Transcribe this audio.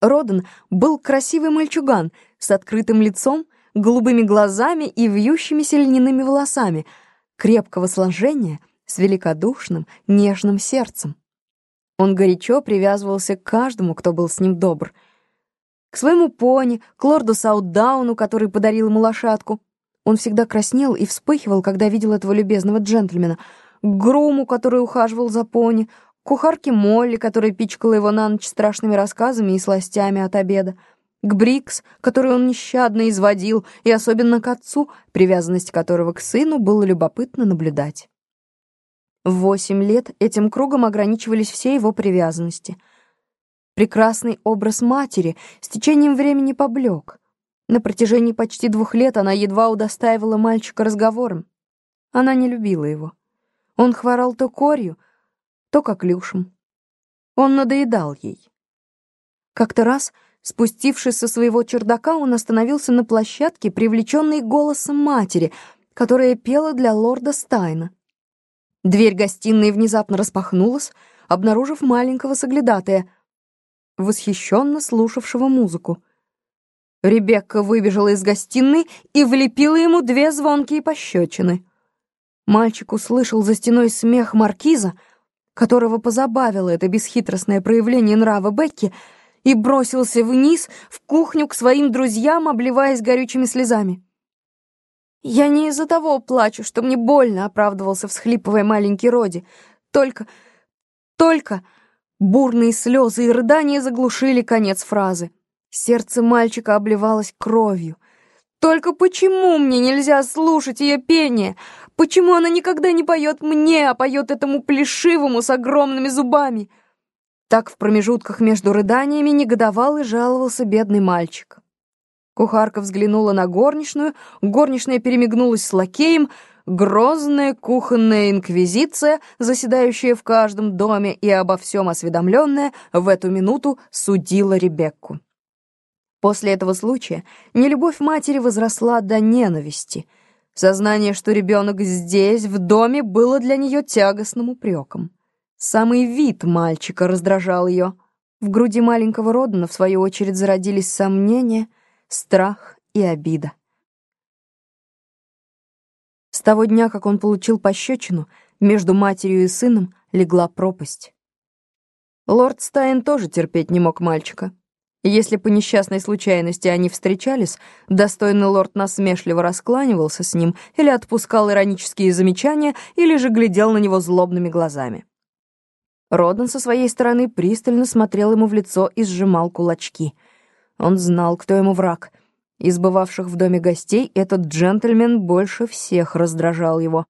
Роден был красивый мальчуган с открытым лицом, голубыми глазами и вьющимися льняными волосами, крепкого сложения, с великодушным, нежным сердцем. Он горячо привязывался к каждому, кто был с ним добр. К своему пони, к лорду Саутдауну, который подарил ему лошадку. Он всегда краснел и вспыхивал, когда видел этого любезного джентльмена. К Груму, который ухаживал за пони, кухарке Молли, которая пичкала его на ночь страшными рассказами и сластями от обеда, к Брикс, которую он нещадно изводил, и особенно к отцу, привязанность которого к сыну было любопытно наблюдать. В восемь лет этим кругом ограничивались все его привязанности. Прекрасный образ матери с течением времени поблек. На протяжении почти двух лет она едва удостаивала мальчика разговором. Она не любила его. Он хворал то корью, то коклюшем. Он надоедал ей. Как-то раз, спустившись со своего чердака, он остановился на площадке, привлеченный голосом матери, которая пела для лорда Стайна. Дверь гостиной внезапно распахнулась, обнаружив маленького соглядатая, восхищенно слушавшего музыку. Ребекка выбежала из гостиной и влепила ему две звонкие пощечины. Мальчик услышал за стеной смех маркиза, которого позабавило это бесхитростное проявление нрава Бекки, и бросился вниз в кухню к своим друзьям, обливаясь горючими слезами. «Я не из-за того плачу, что мне больно», — оправдывался, всхлипывая маленький Роди. «Только... только...» Бурные слезы и рыдания заглушили конец фразы. Сердце мальчика обливалось кровью. «Только почему мне нельзя слушать ее пение? Почему она никогда не поет мне, а поет этому плешивому с огромными зубами? Так в промежутках между рыданиями негодовал и жаловался бедный мальчик. Кухарка взглянула на горничную, горничная перемигнулась с лакеем, грозная кухонная инквизиция, заседающая в каждом доме и обо всем осведомленная, в эту минуту судила Ребекку. После этого случая нелюбовь матери возросла до ненависти — Сознание, что ребенок здесь, в доме, было для нее тягостным упреком. Самый вид мальчика раздражал ее. В груди маленького Родана, в свою очередь, зародились сомнения, страх и обида. С того дня, как он получил пощечину, между матерью и сыном легла пропасть. Лорд Стайн тоже терпеть не мог мальчика. Если по несчастной случайности они встречались, достойный лорд насмешливо раскланивался с ним или отпускал иронические замечания, или же глядел на него злобными глазами. Родан со своей стороны пристально смотрел ему в лицо и сжимал кулачки. Он знал, кто ему враг. Из бывавших в доме гостей этот джентльмен больше всех раздражал его.